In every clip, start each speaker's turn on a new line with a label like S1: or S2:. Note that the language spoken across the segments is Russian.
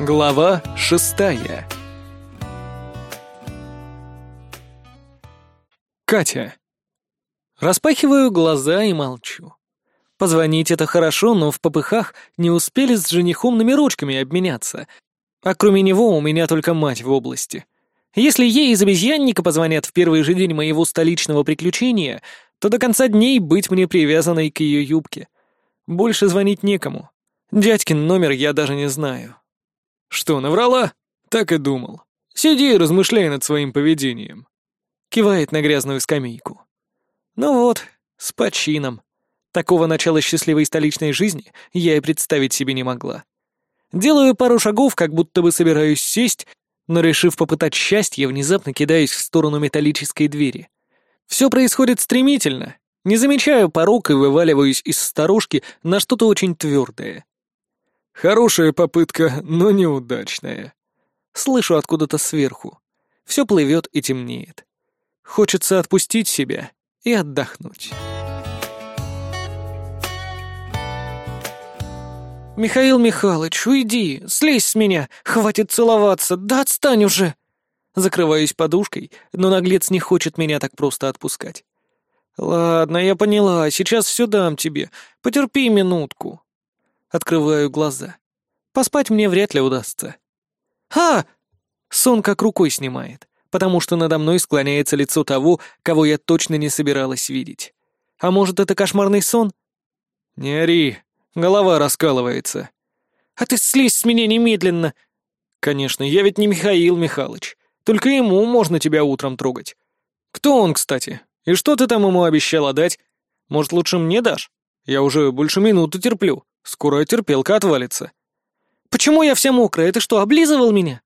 S1: Глава шестая Катя. Распахиваю глаза и молчу. Позвонить это хорошо, но в попыхах не успели с женихом номерочками обменяться. А кроме него у меня только мать в области. Если ей из обезьянника позвонят в первый же день моего столичного приключения, то до конца дней быть мне привязанной к ее юбке. Больше звонить некому. Дядькин номер я даже не знаю. Что, наврала? Так и думал. Сиди и размышляй над своим поведением. Кивает на грязную скамейку. Ну вот, с почином. Такого начала счастливой столичной жизни я и представить себе не могла. Делаю пару шагов, как будто бы собираюсь сесть, но, решив попытать счастье, внезапно кидаюсь в сторону металлической двери. Все происходит стремительно. Не замечаю порог и вываливаюсь из сторожки на что-то очень твердое. Хорошая попытка, но неудачная. Слышу откуда-то сверху. Все плывет и темнеет. Хочется отпустить себя и отдохнуть. «Михаил Михайлович, уйди, слезь с меня, хватит целоваться, да отстань уже!» Закрываюсь подушкой, но наглец не хочет меня так просто отпускать. «Ладно, я поняла, сейчас все дам тебе, потерпи минутку». Открываю глаза. Поспать мне вряд ли удастся. «Ха!» Сон как рукой снимает потому что надо мной склоняется лицо того, кого я точно не собиралась видеть. А может, это кошмарный сон? Не ори, голова раскалывается. А ты слезь с меня немедленно. Конечно, я ведь не Михаил Михайлович. Только ему можно тебя утром трогать. Кто он, кстати? И что ты там ему обещала дать? Может, лучше мне дашь? Я уже больше минуты терплю. Скоро терпелка отвалится. Почему я вся мокрая? Ты что, облизывал меня?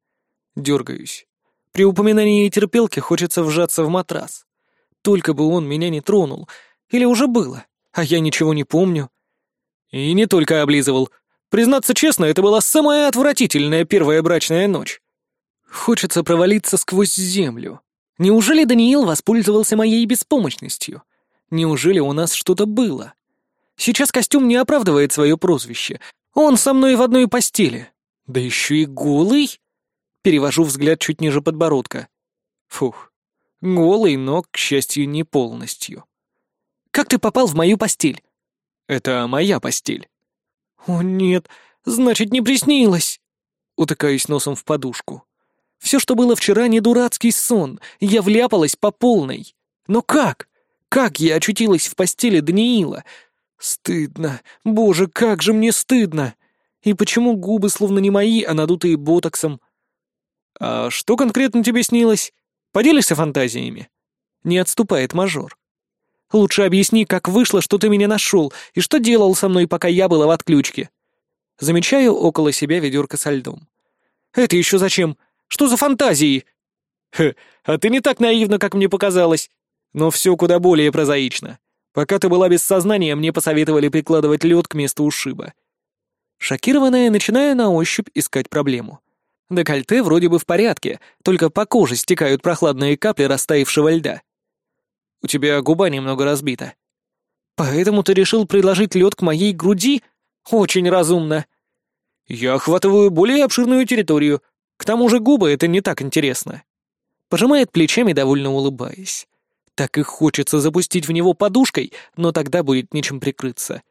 S1: Дергаюсь. При упоминании терпелки хочется вжаться в матрас. Только бы он меня не тронул. Или уже было, а я ничего не помню. И не только облизывал. Признаться честно, это была самая отвратительная первая брачная ночь. Хочется провалиться сквозь землю. Неужели Даниил воспользовался моей беспомощностью? Неужели у нас что-то было? Сейчас костюм не оправдывает свое прозвище. Он со мной в одной постели. Да еще и голый. Перевожу взгляд чуть ниже подбородка. Фух. Голый, но, к счастью, не полностью. «Как ты попал в мою постель?» «Это моя постель». «О, нет, значит, не приснилось!» Утыкаюсь носом в подушку. «Все, что было вчера, не дурацкий сон. Я вляпалась по полной. Но как? Как я очутилась в постели Даниила? Стыдно. Боже, как же мне стыдно! И почему губы словно не мои, а надутые ботоксом?» «А что конкретно тебе снилось? Поделишься фантазиями?» Не отступает мажор. «Лучше объясни, как вышло, что ты меня нашел, и что делал со мной, пока я была в отключке». Замечаю около себя ведерко со льдом. «Это еще зачем? Что за фантазии?» «Хе, а ты не так наивна, как мне показалось. Но все куда более прозаично. Пока ты была без сознания, мне посоветовали прикладывать лед к месту ушиба». Шокированная, начинаю на ощупь искать проблему. Декольте вроде бы в порядке, только по коже стекают прохладные капли растаявшего льда. У тебя губа немного разбита. Поэтому ты решил приложить лед к моей груди? Очень разумно. Я охватываю более обширную территорию. К тому же губы — это не так интересно. Пожимает плечами, довольно улыбаясь. Так и хочется запустить в него подушкой, но тогда будет нечем прикрыться.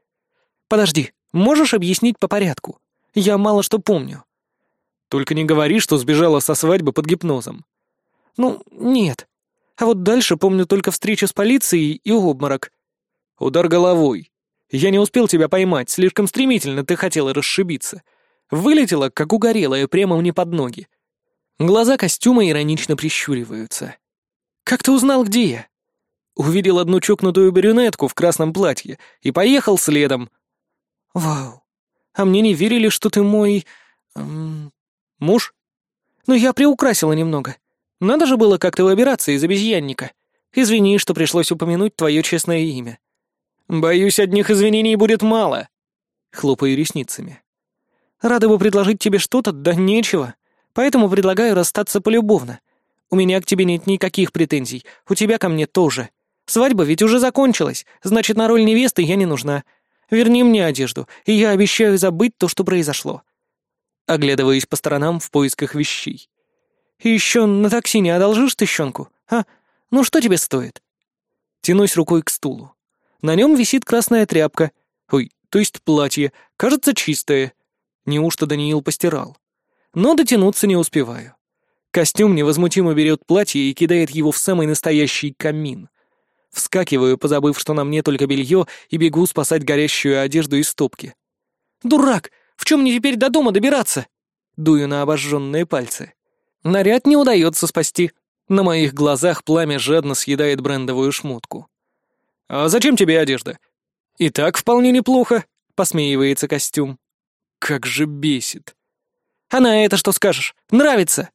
S1: Подожди, можешь объяснить по порядку? Я мало что помню. Только не говори, что сбежала со свадьбы под гипнозом. Ну, нет. А вот дальше помню только встречу с полицией и обморок. Удар головой. Я не успел тебя поймать, слишком стремительно ты хотела расшибиться. Вылетела, как угорелая, прямо мне под ноги. Глаза костюма иронично прищуриваются. «Как ты узнал, где я?» Увидел одну чокнутую брюнетку в красном платье и поехал следом. «Вау, а мне не верили, что ты мой... Эм, Муж? Ну, я приукрасила немного. Надо же было как-то выбираться из обезьянника. Извини, что пришлось упомянуть твое честное имя. Боюсь, одних извинений будет мало. Хлопаю ресницами. Рада бы предложить тебе что-то, да нечего. Поэтому предлагаю расстаться полюбовно. У меня к тебе нет никаких претензий, у тебя ко мне тоже. Свадьба ведь уже закончилась, значит, на роль невесты я не нужна. Верни мне одежду, и я обещаю забыть то, что произошло. оглядываясь по сторонам в поисках вещей. «И еще на такси не одолжишь тыщенку, а? Ну что тебе стоит?» Тянусь рукой к стулу. На нем висит красная тряпка. Ой, то есть платье. Кажется, чистое. Неужто Даниил постирал? Но дотянуться не успеваю. Костюм невозмутимо берет платье и кидает его в самый настоящий камин. Вскакиваю, позабыв, что на мне только белье, и бегу спасать горящую одежду из стопки. «Дурак! В чем мне теперь до дома добираться?» Дую на обожженные пальцы. Наряд не удается спасти. На моих глазах пламя жадно съедает брендовую шмотку. «А зачем тебе одежда?» «И так вполне неплохо», — посмеивается костюм. «Как же бесит!» «А на это что скажешь? Нравится!»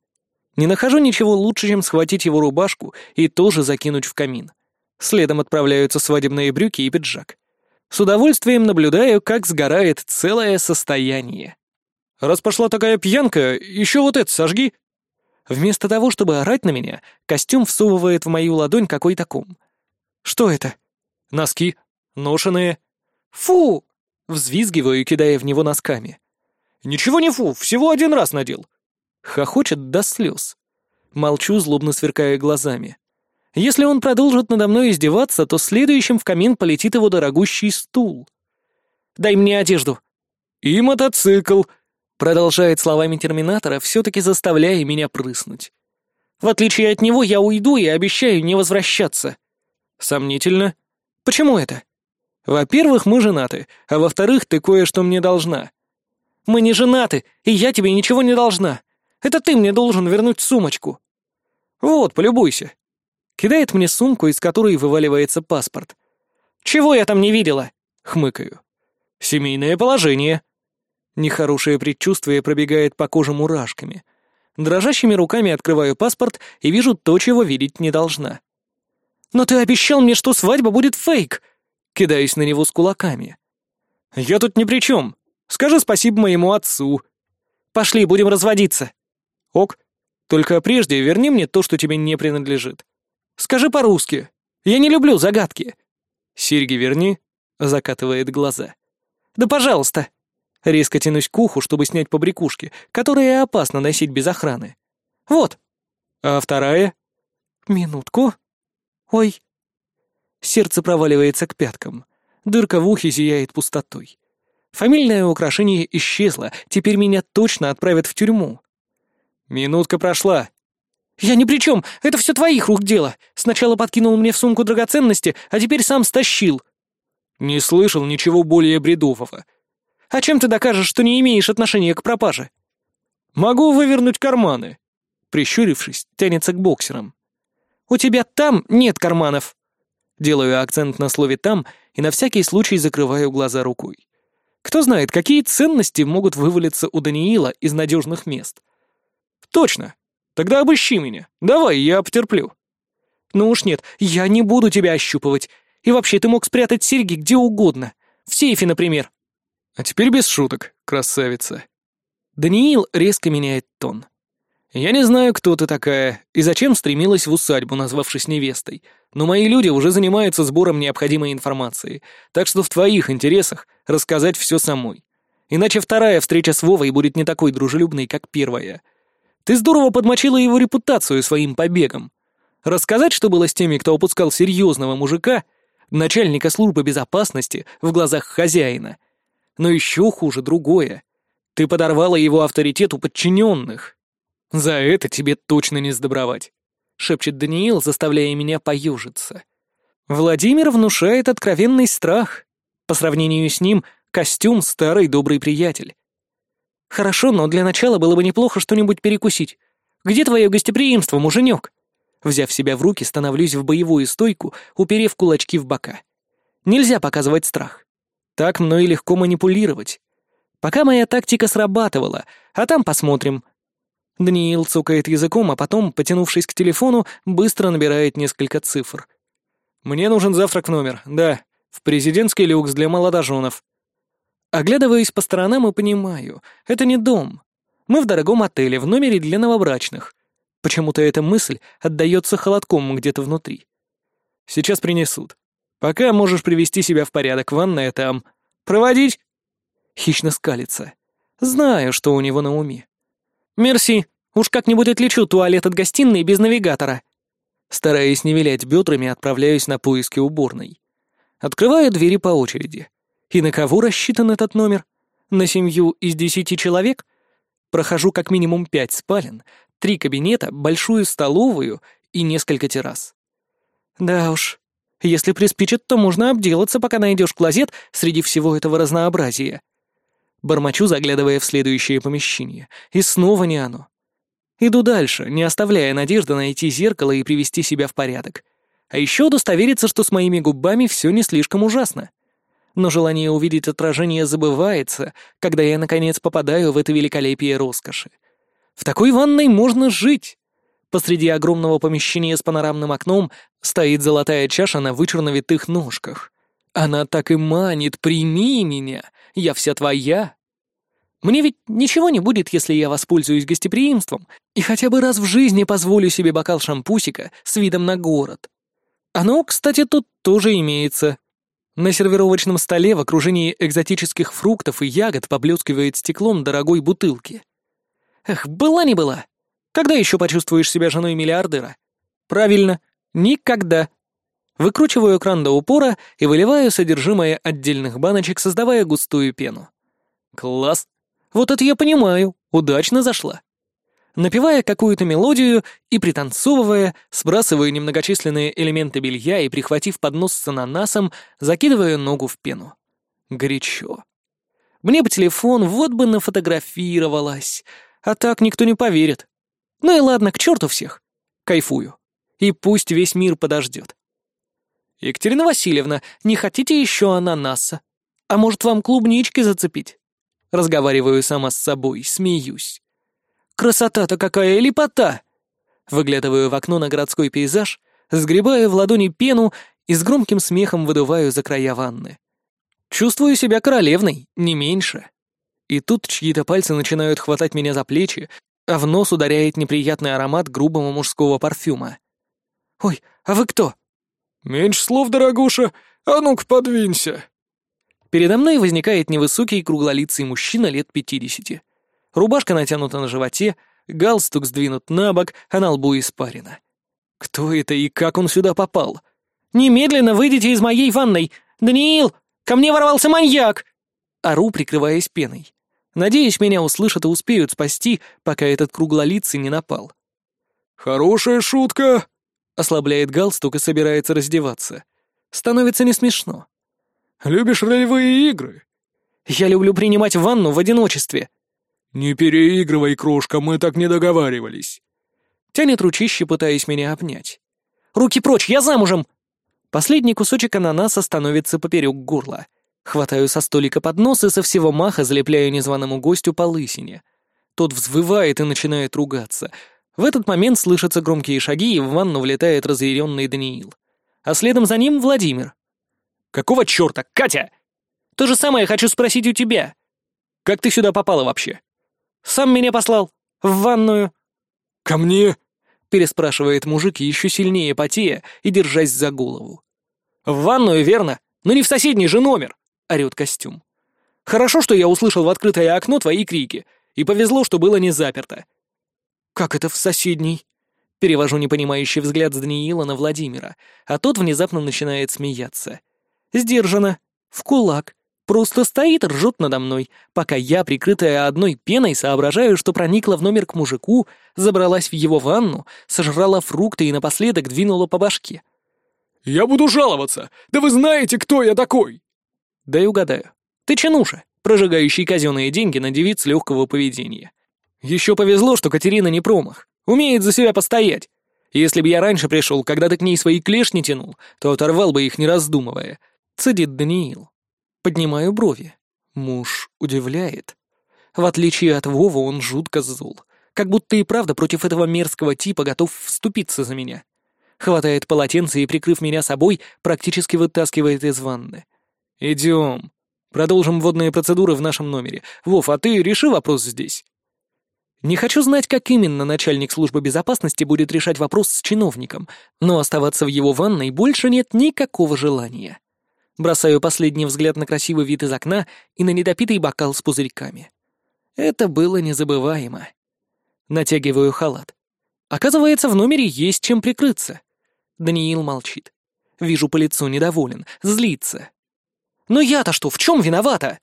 S1: Не нахожу ничего лучше, чем схватить его рубашку и тоже закинуть в камин. Следом отправляются свадебные брюки и пиджак. С удовольствием наблюдаю, как сгорает целое состояние. «Раз пошла такая пьянка, еще вот это сожги!» Вместо того, чтобы орать на меня, костюм всовывает в мою ладонь какой-то ком. «Что это?» «Носки. Ношеные». «Фу!» — взвизгиваю, кидая в него носками. «Ничего не фу, всего один раз надел». Хохочет до слез. Молчу, злобно сверкая глазами. Если он продолжит надо мной издеваться, то следующим в камин полетит его дорогущий стул. «Дай мне одежду». «И мотоцикл», — продолжает словами Терминатора, все-таки заставляя меня прыснуть. «В отличие от него, я уйду и обещаю не возвращаться». «Сомнительно. Почему это?» «Во-первых, мы женаты, а во-вторых, ты кое-что мне должна». «Мы не женаты, и я тебе ничего не должна. Это ты мне должен вернуть сумочку». «Вот, полюбуйся. Кидает мне сумку, из которой вываливается паспорт. «Чего я там не видела?» — хмыкаю. «Семейное положение». Нехорошее предчувствие пробегает по коже мурашками. Дрожащими руками открываю паспорт и вижу то, чего видеть не должна. «Но ты обещал мне, что свадьба будет фейк!» Кидаюсь на него с кулаками. «Я тут ни при чем. Скажи спасибо моему отцу». «Пошли, будем разводиться». «Ок. Только прежде верни мне то, что тебе не принадлежит». Скажи по-русски. Я не люблю загадки». «Серьги верни», — закатывает глаза. «Да пожалуйста». Резко тянусь к уху, чтобы снять побрякушки, которые опасно носить без охраны. «Вот». «А вторая?» «Минутку. Ой». Сердце проваливается к пяткам. Дырка в ухе зияет пустотой. Фамильное украшение исчезло, теперь меня точно отправят в тюрьму. «Минутка прошла», «Я ни при чем, это все твоих рук дело. Сначала подкинул мне в сумку драгоценности, а теперь сам стащил». «Не слышал ничего более бредового». «А чем ты докажешь, что не имеешь отношения к пропаже?» «Могу вывернуть карманы». Прищурившись, тянется к боксерам. «У тебя там нет карманов». Делаю акцент на слове «там» и на всякий случай закрываю глаза рукой. Кто знает, какие ценности могут вывалиться у Даниила из надежных мест. Точно, Тогда обыщи меня. Давай, я потерплю». «Ну уж нет, я не буду тебя ощупывать. И вообще, ты мог спрятать серьги где угодно. В сейфе, например». «А теперь без шуток, красавица». Даниил резко меняет тон. «Я не знаю, кто ты такая и зачем стремилась в усадьбу, назвавшись невестой, но мои люди уже занимаются сбором необходимой информации, так что в твоих интересах рассказать все самой. Иначе вторая встреча с Вовой будет не такой дружелюбной, как первая. Ты здорово подмочила его репутацию своим побегом. Рассказать, что было с теми, кто опускал серьезного мужика, начальника службы безопасности в глазах хозяина. Но еще хуже другое. Ты подорвала его авторитет у подчиненных. За это тебе точно не сдобровать, шепчет Даниил, заставляя меня поюжиться. Владимир внушает откровенный страх. По сравнению с ним, костюм — старый добрый приятель. «Хорошо, но для начала было бы неплохо что-нибудь перекусить. Где твое гостеприимство, муженек?» Взяв себя в руки, становлюсь в боевую стойку, уперев кулачки в бока. Нельзя показывать страх. Так мной легко манипулировать. Пока моя тактика срабатывала, а там посмотрим. Даниил цукает языком, а потом, потянувшись к телефону, быстро набирает несколько цифр. «Мне нужен завтрак в номер, да, в президентский люкс для молодоженов. Оглядываясь по сторонам и понимаю, это не дом. Мы в дорогом отеле, в номере для новобрачных. Почему-то эта мысль отдается холодком где-то внутри. Сейчас принесут. Пока можешь привести себя в порядок, ванная там. Проводить? Хищно скалится. Знаю, что у него на уме. «Мерси, уж как-нибудь отличу туалет от гостиной без навигатора». Стараясь не вилять бедрами, отправляюсь на поиски уборной. Открываю двери по очереди. И на кого рассчитан этот номер? На семью из десяти человек? Прохожу как минимум пять спален, три кабинета, большую столовую и несколько террас. Да уж, если приспичит, то можно обделаться, пока найдешь клозет среди всего этого разнообразия. Бормочу, заглядывая в следующее помещение. И снова не оно. Иду дальше, не оставляя надежды найти зеркало и привести себя в порядок. А еще удостовериться, что с моими губами все не слишком ужасно. Но желание увидеть отражение забывается, когда я, наконец, попадаю в это великолепие роскоши. В такой ванной можно жить. Посреди огромного помещения с панорамным окном стоит золотая чаша на вычурно витых ножках. Она так и манит «Прими меня! Я вся твоя!» Мне ведь ничего не будет, если я воспользуюсь гостеприимством и хотя бы раз в жизни позволю себе бокал шампусика с видом на город. Оно, кстати, тут тоже имеется. На сервировочном столе в окружении экзотических фруктов и ягод поблескивает стеклом дорогой бутылки. Эх, была не была. Когда еще почувствуешь себя женой миллиардера? Правильно, никогда. Выкручиваю кран до упора и выливаю содержимое отдельных баночек, создавая густую пену. Класс. Вот это я понимаю, удачно зашла. Напевая какую-то мелодию и пританцовывая, сбрасываю немногочисленные элементы белья и, прихватив поднос с ананасом, закидываю ногу в пену. Горячо. Мне бы телефон, вот бы нафотографировалась. А так никто не поверит. Ну и ладно, к черту всех. Кайфую. И пусть весь мир подождет. Екатерина Васильевна, не хотите еще ананаса? А может, вам клубнички зацепить? Разговариваю сама с собой, смеюсь. Красота-то какая лепота! Выглядываю в окно на городской пейзаж, сгребаю в ладони пену и с громким смехом выдуваю за края ванны. Чувствую себя королевной, не меньше. И тут чьи-то пальцы начинают хватать меня за плечи, а в нос ударяет неприятный аромат грубого мужского парфюма. «Ой, а вы кто?»
S2: «Меньше слов, дорогуша, а ну-ка подвинься!»
S1: Передо мной возникает невысокий круглолицый мужчина лет пятидесяти. Рубашка натянута на животе, галстук сдвинут на бок, а на лбу испарина. Кто это и как он сюда попал? «Немедленно выйдите из моей ванной! Даниил, ко мне ворвался маньяк!» Ору, прикрываясь пеной. Надеюсь, меня услышат и успеют спасти, пока этот круглолицый не напал.
S2: «Хорошая шутка!»
S1: Ослабляет галстук и собирается раздеваться. Становится не смешно.
S2: «Любишь ролевые игры?»
S1: «Я люблю принимать ванну в одиночестве».
S2: «Не переигрывай, крошка, мы так не договаривались».
S1: Тянет ручище, пытаясь меня обнять. «Руки прочь, я замужем!» Последний кусочек ананаса становится поперек горла. Хватаю со столика поднос и со всего маха залепляю незваному гостю по лысине. Тот взвывает и начинает ругаться. В этот момент слышатся громкие шаги, и в ванну влетает разъяренный Даниил. А следом за ним Владимир. «Какого черта, Катя?» «То же самое хочу спросить у тебя. Как ты сюда попала вообще?» «Сам меня послал. В ванную».
S2: «Ко мне?»
S1: — переспрашивает мужик, еще сильнее потея и держась за голову. «В ванную, верно? Но не в соседний же номер!» — орёт костюм. «Хорошо, что я услышал в открытое окно твои крики, и повезло, что было не заперто». «Как это в соседний?» Перевожу непонимающий взгляд с Даниила на Владимира, а тот внезапно начинает смеяться. Сдержанно, в кулак, просто стоит и ржет надо мной, пока я, прикрытая одной пеной, соображаю, что проникла в номер к мужику, забралась в его ванну, сожрала фрукты и напоследок двинула по башке.
S2: «Я буду жаловаться! Да вы знаете, кто я такой!»
S1: Дай угадаю. Ты чинуша, прожигающий казенные деньги на девиц легкого поведения. Еще повезло, что Катерина не промах. Умеет за себя постоять. Если бы я раньше пришел, когда ты к ней свои клешни тянул, то оторвал бы их, не раздумывая. Цедит Даниил. Поднимаю брови. Муж удивляет. В отличие от Вова, он жутко зол. Как будто и правда против этого мерзкого типа готов вступиться за меня. Хватает полотенце и, прикрыв меня собой, практически вытаскивает из ванны. «Идем. Продолжим водные процедуры в нашем номере. Вов, а ты реши вопрос здесь». Не хочу знать, как именно начальник службы безопасности будет решать вопрос с чиновником, но оставаться в его ванной больше нет никакого желания. Бросаю последний взгляд на красивый вид из окна и на недопитый бокал с пузырьками. Это было незабываемо. Натягиваю халат. Оказывается, в номере есть чем прикрыться. Даниил молчит. Вижу по лицу недоволен, злится. «Но я-то что, в чем виновата?»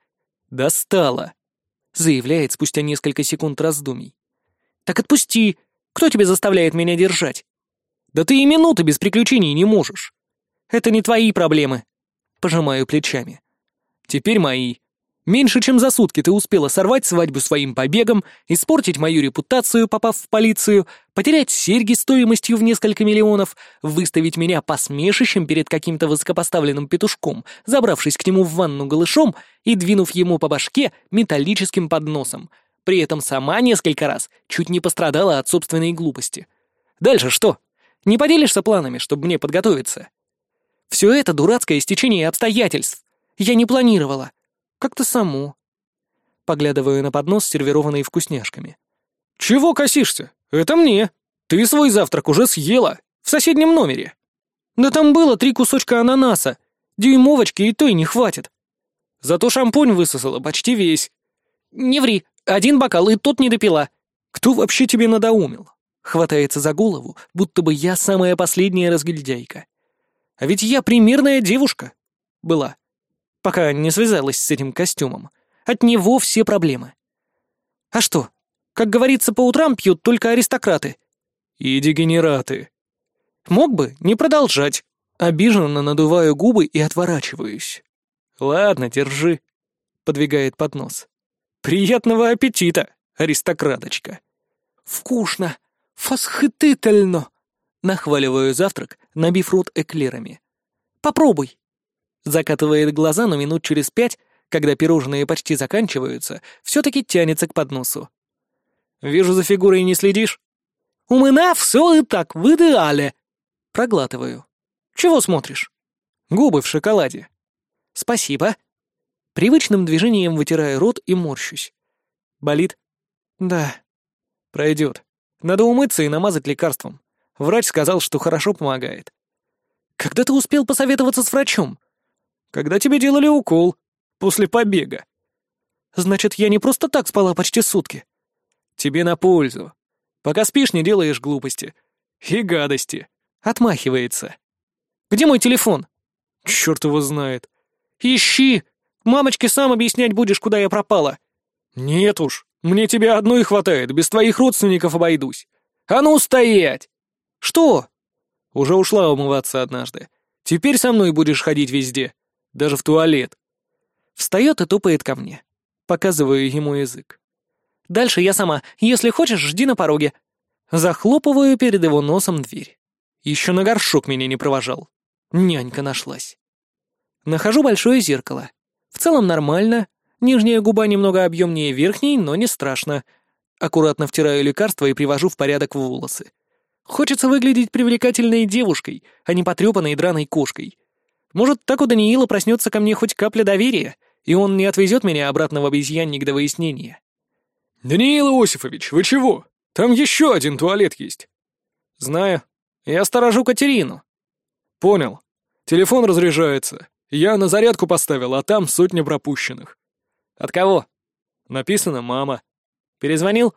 S1: «Достала», — заявляет спустя несколько секунд раздумий. «Так отпусти. Кто тебе заставляет меня держать?» «Да ты и минуты без приключений не можешь. Это не твои проблемы». Пожимаю плечами. «Теперь мои. Меньше чем за сутки ты успела сорвать свадьбу своим побегом, испортить мою репутацию, попав в полицию, потерять серьги стоимостью в несколько миллионов, выставить меня посмешищем перед каким-то высокопоставленным петушком, забравшись к нему в ванну голышом и двинув ему по башке металлическим подносом. При этом сама несколько раз чуть не пострадала от собственной глупости. Дальше что? Не поделишься планами, чтобы мне подготовиться? Все это дурацкое стечение обстоятельств. Я не планировала. Как-то само. Поглядываю на поднос, сервированный вкусняшками.
S2: «Чего косишься? Это мне. Ты свой завтрак уже съела. В соседнем номере».
S1: «Да там было три кусочка ананаса. Дюймовочки и той не хватит».
S2: «Зато шампунь высосала почти весь».
S1: «Не ври. Один бокал, и тот не допила».
S2: «Кто вообще тебе надоумил?»
S1: Хватается за голову, будто бы я самая последняя разгильдяйка. А ведь я примерная девушка. Была пока не связалась с этим костюмом. От него все проблемы. А что? Как говорится, по утрам пьют только аристократы.
S2: И дегенераты.
S1: Мог бы не продолжать. Обиженно надуваю губы и отворачиваюсь.
S2: Ладно, держи. Подвигает поднос. Приятного аппетита, аристократочка.
S1: Вкусно. Фасхитительно. Нахваливаю завтрак, набив рот эклерами. Попробуй. Закатывает глаза, но минут через пять, когда пирожные почти заканчиваются, все-таки тянется к подносу.
S2: «Вижу, за фигурой не следишь?»
S1: «У меня все и так в идеале!» Проглатываю. «Чего смотришь?»
S2: «Губы в шоколаде».
S1: «Спасибо». Привычным движением вытираю рот и морщусь.
S2: «Болит?»
S1: «Да».
S2: «Пройдет. Надо умыться и намазать лекарством. Врач сказал, что хорошо помогает».
S1: «Когда ты успел посоветоваться с врачом?»
S2: Когда тебе делали укол. После побега.
S1: Значит, я не просто так спала почти сутки.
S2: Тебе на пользу. Пока спишь, не делаешь глупости. И гадости.
S1: Отмахивается. Где мой телефон?
S2: Черт его знает.
S1: Ищи. Мамочке сам объяснять будешь, куда я пропала.
S2: Нет уж. Мне тебя одной хватает, без твоих родственников обойдусь. А ну, стоять!
S1: Что?
S2: Уже ушла умываться однажды. Теперь со мной будешь ходить везде. Даже в туалет.
S1: Встает и топает ко мне. Показываю ему язык. Дальше я сама. Если хочешь, жди на пороге. Захлопываю перед его носом дверь. Еще на горшок меня не провожал. Нянька нашлась. Нахожу большое зеркало. В целом нормально. Нижняя губа немного объемнее верхней, но не страшно. Аккуратно втираю лекарство и привожу в порядок волосы. Хочется выглядеть привлекательной девушкой, а не потрепанной драной кошкой. Может, так у Даниила проснется ко мне хоть капля доверия, и он не отвезет меня обратно в обезьянник до выяснения.
S2: «Даниил Иосифович, вы чего? Там еще один туалет есть».
S1: «Знаю. Я сторожу Катерину».
S2: «Понял. Телефон разряжается. Я на зарядку поставил, а там сотня пропущенных».
S1: «От кого?»
S2: «Написано «мама».
S1: «Перезвонил?»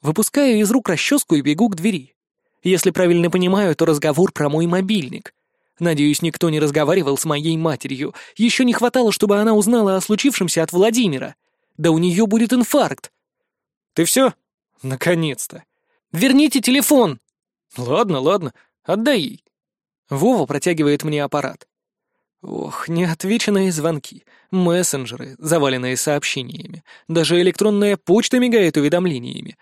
S1: Выпускаю из рук расческу и бегу к двери. Если правильно понимаю, то разговор про мой мобильник. Надеюсь, никто не разговаривал с моей матерью. Еще не хватало, чтобы она узнала о случившемся от Владимира. Да у нее будет инфаркт.
S2: Ты все? Наконец-то.
S1: Верните телефон.
S2: Ладно, ладно. Отдай ей.
S1: Вова протягивает мне аппарат. Ох, неотвеченные звонки, мессенджеры, заваленные сообщениями, даже электронная почта мигает уведомлениями.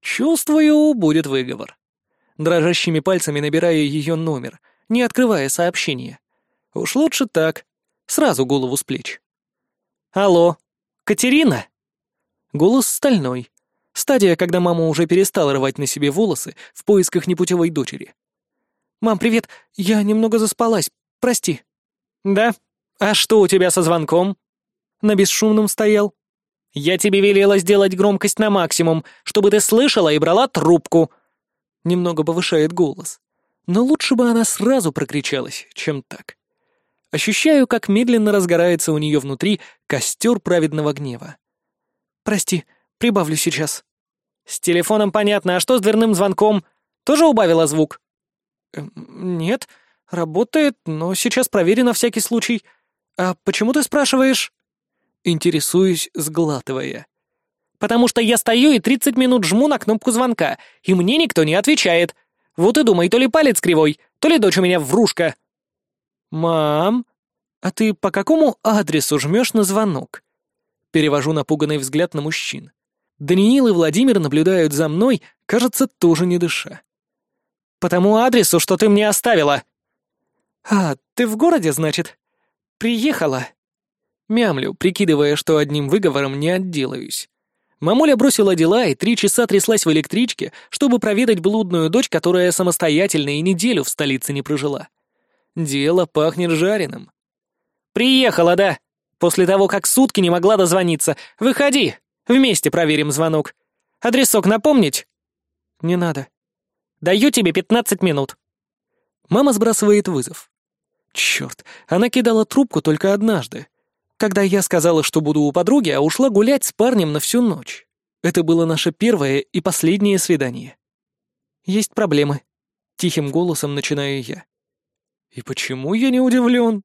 S1: Чувствую, будет выговор. Дрожащими пальцами набираю ее номер — не открывая сообщение. Уж лучше так, сразу голову с плеч. «Алло, Катерина?» Голос стальной. Стадия, когда мама уже перестала рвать на себе волосы в поисках непутевой дочери. «Мам, привет, я немного заспалась, прости». «Да? А что у тебя со звонком?» На бесшумном стоял. «Я тебе велела сделать громкость на максимум, чтобы ты слышала и брала трубку». Немного повышает голос но лучше бы она сразу прокричалась, чем так. Ощущаю, как медленно разгорается у нее внутри костер праведного гнева. «Прости, Прибавлю сейчас. С телефоном понятно, а что с дверным звонком? Тоже убавила звук? Эм, нет, работает, но сейчас проверю на всякий случай. А почему ты спрашиваешь? Интересуюсь, сглатывая. Потому что я стою и 30 минут жму на кнопку звонка, и мне никто не отвечает. Вот и думай, то ли палец кривой, то ли дочь у меня врушка. Мам, а ты по какому адресу жмешь на звонок? Перевожу напуганный взгляд на мужчин. Даниил и Владимир наблюдают за мной, кажется, тоже не дыша. «По тому адресу, что ты мне оставила». «А, ты в городе, значит? Приехала?» Мямлю, прикидывая, что одним выговором не отделаюсь. Мамуля бросила дела и три часа тряслась в электричке, чтобы проведать блудную дочь, которая самостоятельно и неделю в столице не прожила. Дело пахнет жареным. «Приехала, да? После того, как сутки не могла дозвониться. Выходи, вместе проверим звонок. Адресок напомнить?» «Не надо». «Даю тебе пятнадцать минут». Мама сбрасывает вызов. Черт, она кидала трубку только однажды когда я сказала, что буду у подруги, а ушла гулять с парнем на всю ночь. Это было наше первое и последнее свидание. Есть проблемы. Тихим голосом начинаю я. И почему я не удивлен?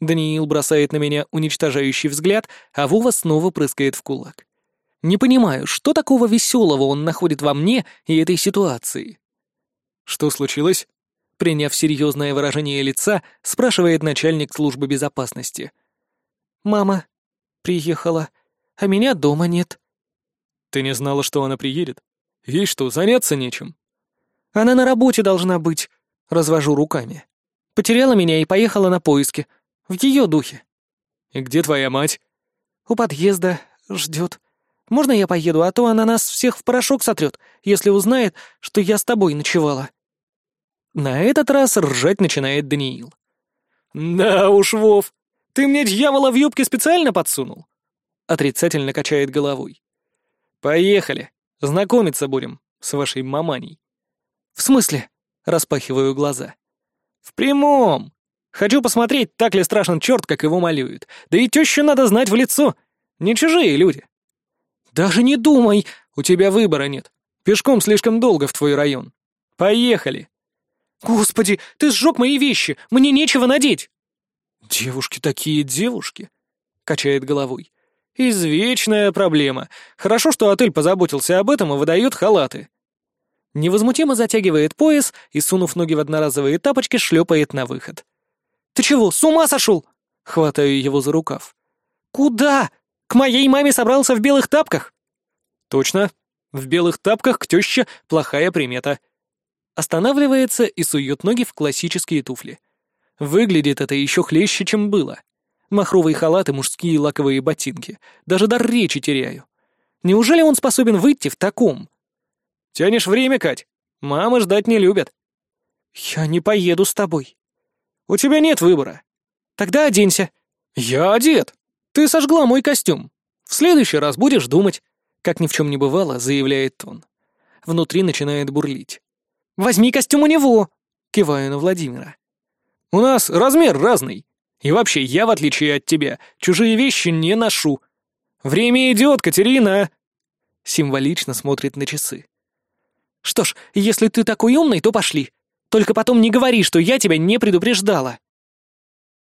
S1: Даниил бросает на меня уничтожающий взгляд, а Вова снова прыскает в кулак. Не понимаю, что такого веселого он находит во мне и этой ситуации. Что случилось? Приняв серьезное выражение лица, спрашивает начальник службы безопасности — «Мама приехала, а меня дома нет».
S2: «Ты не знала, что она приедет? Ей что, заняться нечем?»
S1: «Она на работе должна быть», — развожу руками. «Потеряла меня и поехала на поиски. В ее духе».
S2: «И где твоя мать?»
S1: «У подъезда. Ждет. Можно я поеду, а то она нас всех в порошок сотрет, если узнает, что я с тобой ночевала». На этот раз ржать начинает Даниил.
S2: «Да уж, Вов, ты мне дьявола в юбке специально подсунул?» Отрицательно качает головой. «Поехали. Знакомиться будем с вашей маманей».
S1: «В смысле?» — распахиваю глаза.
S2: «В прямом. Хочу посмотреть, так ли страшен черт, как его малюют. Да и тещу надо знать в лицо. Не чужие люди». «Даже не думай, у тебя выбора нет. Пешком слишком долго в твой район. Поехали!»
S1: «Господи, ты сжег мои вещи! Мне нечего надеть!»
S2: «Девушки такие девушки!» — качает головой. «Извечная проблема. Хорошо, что отель позаботился об этом и выдает халаты».
S1: Невозмутимо затягивает пояс и, сунув ноги в одноразовые тапочки, шлепает на выход. «Ты чего, с ума сошел?» — хватаю его за рукав. «Куда? К моей маме собрался в белых тапках?»
S2: «Точно. В белых тапках к тёще плохая примета».
S1: Останавливается и сует ноги в классические туфли. Выглядит это еще хлеще, чем было. Махровые халаты, мужские лаковые ботинки. Даже дар речи теряю. Неужели он способен выйти в таком?
S2: Тянешь время, Кать. Мама ждать не любят.
S1: Я не поеду с тобой.
S2: У тебя нет выбора.
S1: Тогда оденься.
S2: Я одет. Ты сожгла мой костюм. В следующий раз будешь думать.
S1: Как ни в чем не бывало, заявляет он. Внутри начинает бурлить. «Возьми костюм у него!» Киваю на Владимира.
S2: У нас размер разный. И вообще, я, в отличие от тебя, чужие вещи не ношу. Время идет, Катерина!»
S1: Символично смотрит на часы. «Что ж, если ты такой умный, то пошли. Только потом не говори, что я тебя не предупреждала».